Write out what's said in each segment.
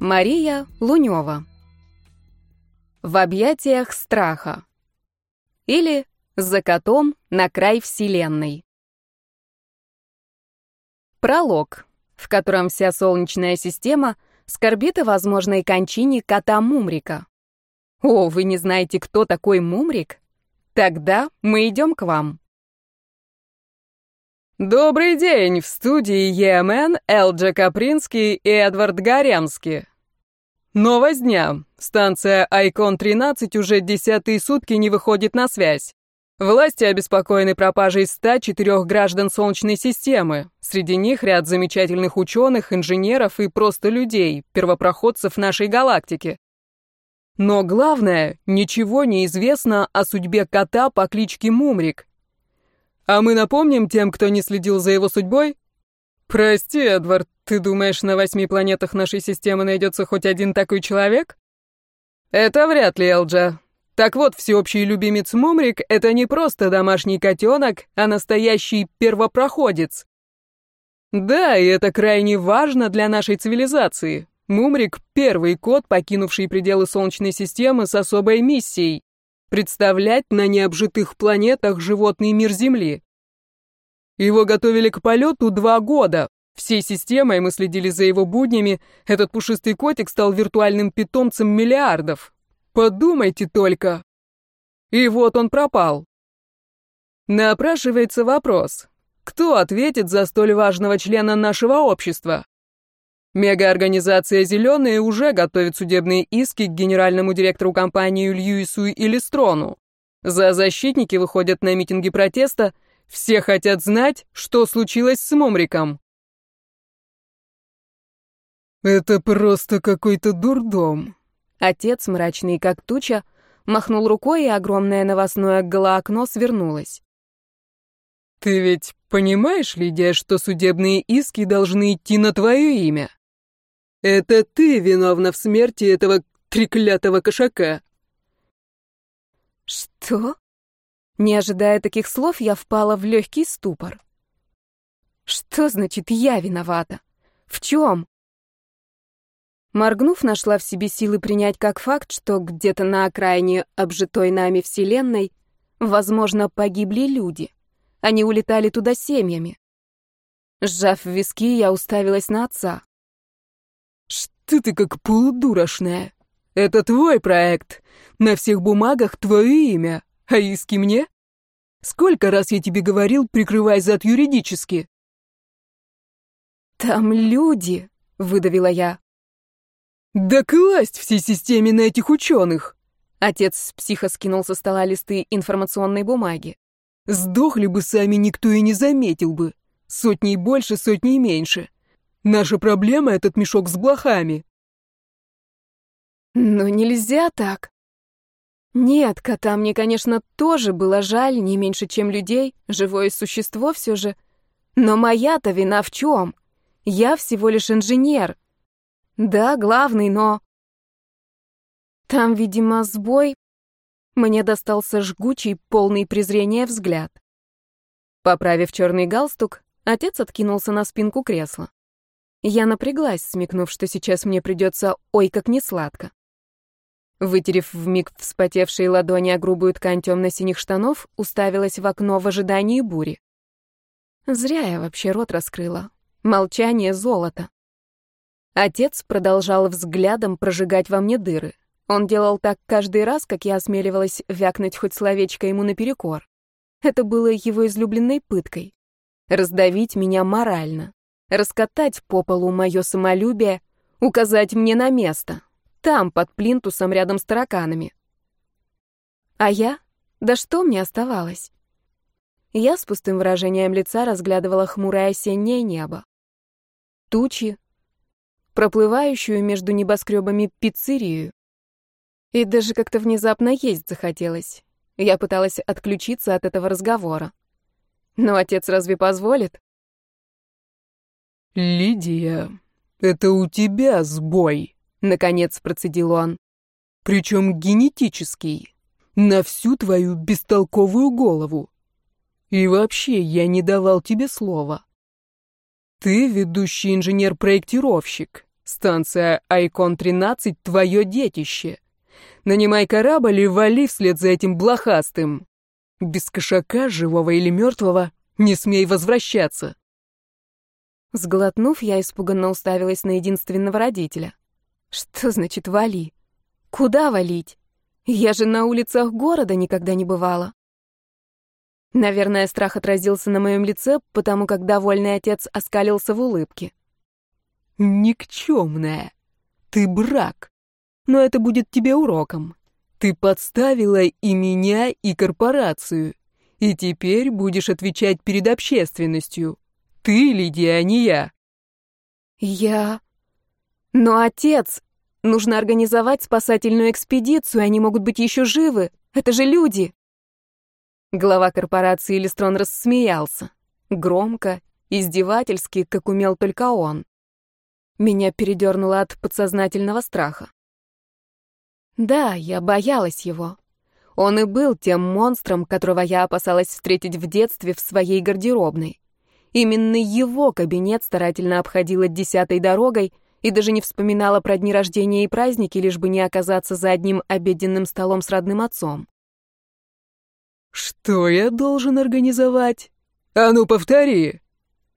Мария Лунева. В объятиях страха. Или «За котом на край вселенной». Пролог, в котором вся Солнечная система скорбит о возможной кончине кота Мумрика. О, вы не знаете, кто такой Мумрик? Тогда мы идем к вам. Добрый день! В студии ЕМН, Элджа Капринский и Эдвард Гаремский. Новость дня. Станция Айкон-13 уже десятые сутки не выходит на связь. Власти обеспокоены пропажей 104 граждан Солнечной системы. Среди них ряд замечательных ученых, инженеров и просто людей, первопроходцев нашей галактики. Но главное, ничего не известно о судьбе кота по кличке Мумрик, а мы напомним тем, кто не следил за его судьбой? Прости, Эдвард, ты думаешь, на восьми планетах нашей системы найдется хоть один такой человек? Это вряд ли, Элджа. Так вот, всеобщий любимец Мумрик — это не просто домашний котенок, а настоящий первопроходец. Да, и это крайне важно для нашей цивилизации. Мумрик — первый кот, покинувший пределы Солнечной системы с особой миссией представлять на необжитых планетах животный мир Земли. Его готовили к полету два года. Всей системой мы следили за его буднями. Этот пушистый котик стал виртуальным питомцем миллиардов. Подумайте только. И вот он пропал. Напрашивается вопрос. Кто ответит за столь важного члена нашего общества? Мегаорганизация «Зеленые» уже готовит судебные иски к генеральному директору компании Льюису и Листрону. За защитники выходят на митинги протеста. Все хотят знать, что случилось с Момриком. «Это просто какой-то дурдом». Отец, мрачный как туча, махнул рукой, и огромное новостное голоокно свернулось. «Ты ведь понимаешь, Лидия, что судебные иски должны идти на твое имя?» Это ты виновна в смерти этого треклятого кошака. Что? Не ожидая таких слов, я впала в легкий ступор. Что значит «я виновата»? В чем? Моргнув, нашла в себе силы принять как факт, что где-то на окраине обжитой нами Вселенной, возможно, погибли люди. Они улетали туда семьями. Сжав виски, я уставилась на отца. Что ты как полудурошная? Это твой проект. На всех бумагах твое имя. А иски мне? Сколько раз я тебе говорил, прикрывай зад юридически? Там люди, выдавила я. Да класть всей системе на этих ученых. Отец с психо скинул со стола листы информационной бумаги. Сдохли бы сами, никто и не заметил бы. Сотни больше, сотни меньше. Наша проблема — этот мешок с блохами. Но нельзя так. Нет, кота мне, конечно, тоже было жаль, не меньше, чем людей, живое существо все же. Но моя-то вина в чем? Я всего лишь инженер. Да, главный, но... Там, видимо, сбой. Мне достался жгучий, полный презрения взгляд. Поправив черный галстук, отец откинулся на спинку кресла. Я напряглась, смекнув, что сейчас мне придется ой как несладко. Вытерев вмиг вспотевшие ладони о грубую ткань темно-синих штанов, уставилась в окно в ожидании бури. Зря я вообще рот раскрыла. Молчание — золото. Отец продолжал взглядом прожигать во мне дыры. Он делал так каждый раз, как я осмеливалась вякнуть хоть словечко ему наперекор. Это было его излюбленной пыткой. Раздавить меня морально раскатать по полу мое самолюбие, указать мне на место, там, под плинтусом, рядом с тараканами. А я? Да что мне оставалось? Я с пустым выражением лица разглядывала хмурое осеннее небо. Тучи, проплывающую между небоскребами пиццерию. И даже как-то внезапно есть захотелось. Я пыталась отключиться от этого разговора. Но отец разве позволит? «Лидия, это у тебя сбой», — наконец процедил он. «Причем генетический, на всю твою бестолковую голову. И вообще, я не давал тебе слова. Ты ведущий инженер-проектировщик, Станция Айкон-13 — твое детище. Нанимай корабль и вали вслед за этим блохастым. Без кошака, живого или мертвого, не смей возвращаться. Сглотнув, я испуганно уставилась на единственного родителя. Что значит «вали»? Куда валить? Я же на улицах города никогда не бывала. Наверное, страх отразился на моем лице, потому как довольный отец оскалился в улыбке. «Никчемная. Ты брак. Но это будет тебе уроком. Ты подставила и меня, и корпорацию. И теперь будешь отвечать перед общественностью. Ты, Лидия, а не я. Я... Но отец... Нужно организовать спасательную экспедицию, они могут быть еще живы. Это же люди. Глава корпорации Листрон рассмеялся. Громко, издевательски, как умел только он. Меня передернуло от подсознательного страха. Да, я боялась его. Он и был тем монстром, которого я опасалась встретить в детстве в своей гардеробной. Именно его кабинет старательно обходила десятой дорогой и даже не вспоминала про дни рождения и праздники, лишь бы не оказаться за одним обеденным столом с родным отцом. «Что я должен организовать? А ну, повтори!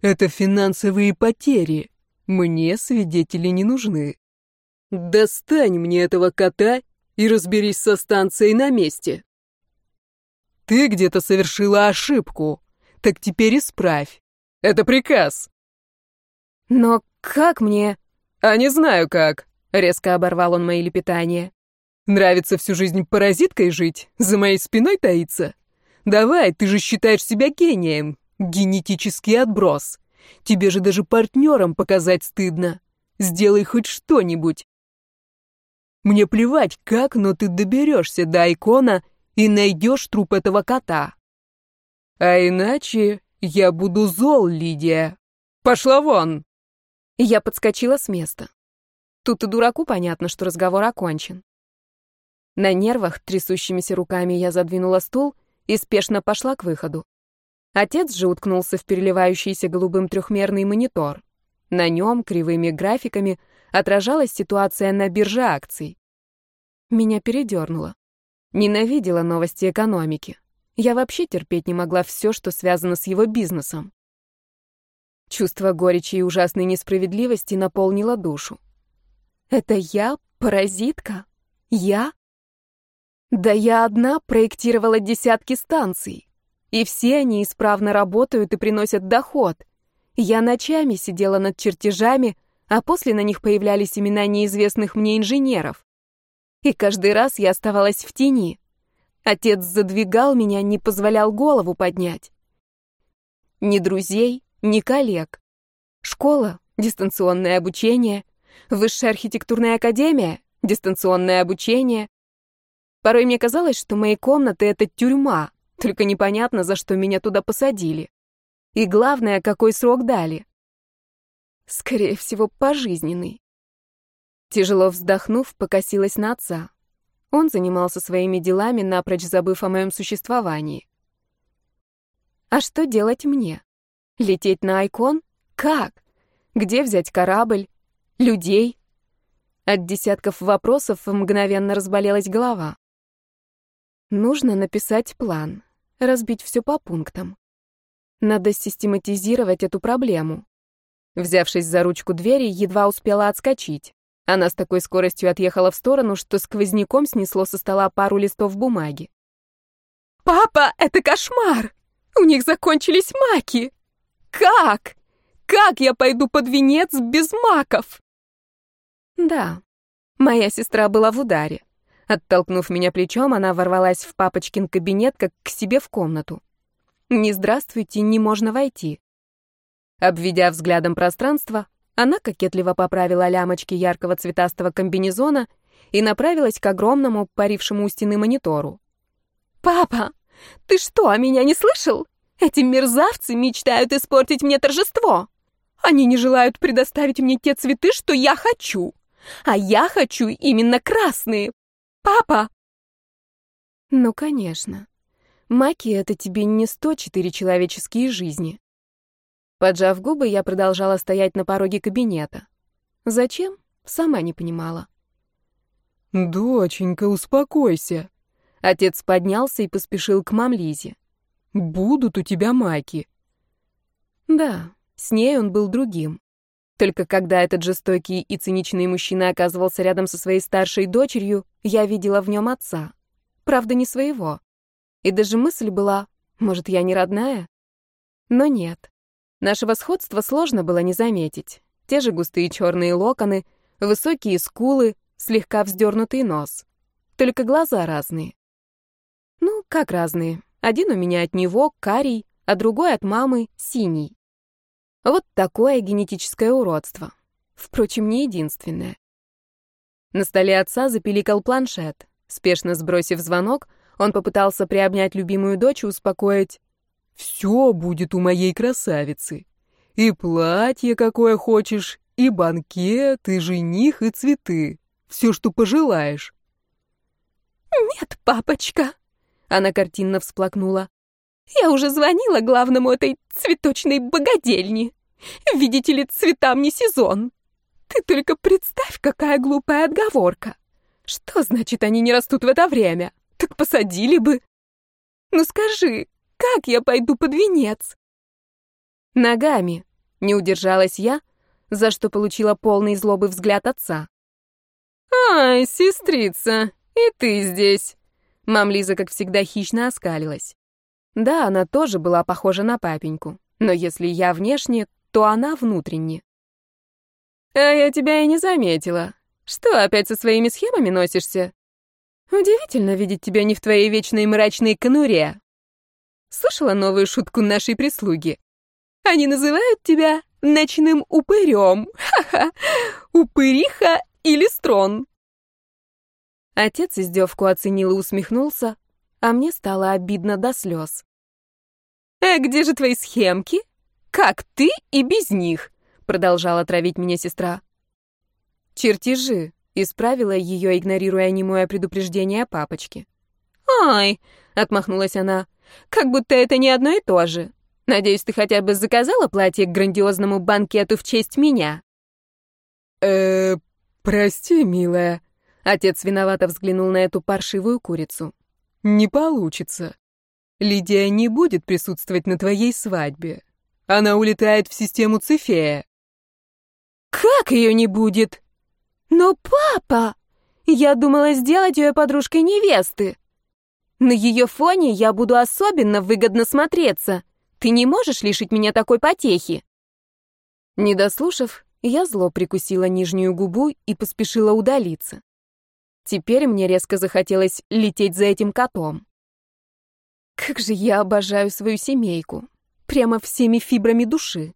Это финансовые потери. Мне свидетели не нужны. Достань мне этого кота и разберись со станцией на месте. Ты где-то совершила ошибку, так теперь исправь. Это приказ. Но как мне? А не знаю как. Резко оборвал он мои лепетания. Нравится всю жизнь паразиткой жить, за моей спиной таиться? Давай, ты же считаешь себя гением. Генетический отброс. Тебе же даже партнерам показать стыдно. Сделай хоть что-нибудь. Мне плевать, как, но ты доберешься до икона и найдешь труп этого кота. А иначе я буду зол, Лидия. Пошла вон!» Я подскочила с места. Тут и дураку понятно, что разговор окончен. На нервах, трясущимися руками, я задвинула стул и спешно пошла к выходу. Отец же уткнулся в переливающийся голубым трехмерный монитор. На нем кривыми графиками отражалась ситуация на бирже акций. Меня передернуло. Ненавидела новости экономики. Я вообще терпеть не могла все, что связано с его бизнесом. Чувство горечи и ужасной несправедливости наполнило душу. Это я, паразитка? Я? Да я одна проектировала десятки станций. И все они исправно работают и приносят доход. Я ночами сидела над чертежами, а после на них появлялись имена неизвестных мне инженеров. И каждый раз я оставалась в тени. Отец задвигал меня, не позволял голову поднять. Ни друзей, ни коллег. Школа, дистанционное обучение, высшая архитектурная академия, дистанционное обучение. Порой мне казалось, что мои комнаты — это тюрьма, только непонятно, за что меня туда посадили. И главное, какой срок дали. Скорее всего, пожизненный. Тяжело вздохнув, покосилась на отца. Он занимался своими делами, напрочь забыв о моем существовании. А что делать мне? Лететь на Айкон? Как? Где взять корабль? Людей? От десятков вопросов мгновенно разболелась голова. Нужно написать план, разбить все по пунктам. Надо систематизировать эту проблему. Взявшись за ручку двери, едва успела отскочить. Она с такой скоростью отъехала в сторону, что сквозняком снесло со стола пару листов бумаги. «Папа, это кошмар! У них закончились маки! Как? Как я пойду под венец без маков?» Да, моя сестра была в ударе. Оттолкнув меня плечом, она ворвалась в папочкин кабинет, как к себе в комнату. «Не здравствуйте, не можно войти». Обведя взглядом пространство, она кокетливо поправила лямочки яркого цветастого комбинезона и направилась к огромному, парившему у стены монитору. «Папа, ты что, меня не слышал? Эти мерзавцы мечтают испортить мне торжество. Они не желают предоставить мне те цветы, что я хочу. А я хочу именно красные, Папа!» «Ну, конечно. Маки — это тебе не 104 человеческие жизни». Поджав губы, я продолжала стоять на пороге кабинета. Зачем? Сама не понимала. «Доченька, успокойся». Отец поднялся и поспешил к мам Лизе. «Будут у тебя маки». Да, с ней он был другим. Только когда этот жестокий и циничный мужчина оказывался рядом со своей старшей дочерью, я видела в нем отца. Правда, не своего. И даже мысль была, может, я не родная? Но нет. Нашего сходства сложно было не заметить. Те же густые черные локоны, высокие скулы, слегка вздернутый нос. Только глаза разные. Ну, как разные. Один у меня от него карий, а другой от мамы синий. Вот такое генетическое уродство. Впрочем, не единственное. На столе отца запиликал планшет. Спешно сбросив звонок, он попытался приобнять любимую дочь и успокоить. «Все будет у моей красавицы. И платье какое хочешь, и банкет, и жених, и цветы. Все, что пожелаешь». «Нет, папочка!» Она картинно всплакнула. «Я уже звонила главному этой цветочной богадельни. Видите ли, цветам не сезон. Ты только представь, какая глупая отговорка. Что значит, они не растут в это время? Так посадили бы. Ну скажи, как я пойду под венец? Ногами. Не удержалась я, за что получила полный злобы взгляд отца. «Ай, сестрица, и ты здесь!» Мам Лиза, как всегда, хищно оскалилась. Да, она тоже была похожа на папеньку, но если я внешне, то она внутренне. «А я тебя и не заметила. Что, опять со своими схемами носишься? Удивительно видеть тебя не в твоей вечной мрачной конуре. Слышала новую шутку нашей прислуги? Они называют тебя ночным упырем. Ха-ха! Упыриха или строн. Отец издевку оценил и усмехнулся, а мне стало обидно до слез. «А где же твои схемки? Как ты и без них?» — продолжала травить меня сестра. «Чертежи», — исправила ее, игнорируя немое предупреждение папочки. «Ай!» — отмахнулась она. «Как будто это не одно и то же. Надеюсь, ты хотя бы заказала платье к грандиозному банкету в честь меня?» «Э, прости, милая». Отец виновато взглянул на эту паршивую курицу. «Не получится. Лидия не будет присутствовать на твоей свадьбе. Она улетает в систему Цефея». «Как ее не будет?» «Но папа! Я думала сделать ее подружкой невесты. На ее фоне я буду особенно выгодно смотреться. Ты не можешь лишить меня такой потехи?» Не дослушав, я зло прикусила нижнюю губу и поспешила удалиться. Теперь мне резко захотелось лететь за этим котом. Как же я обожаю свою семейку. Прямо всеми фибрами души.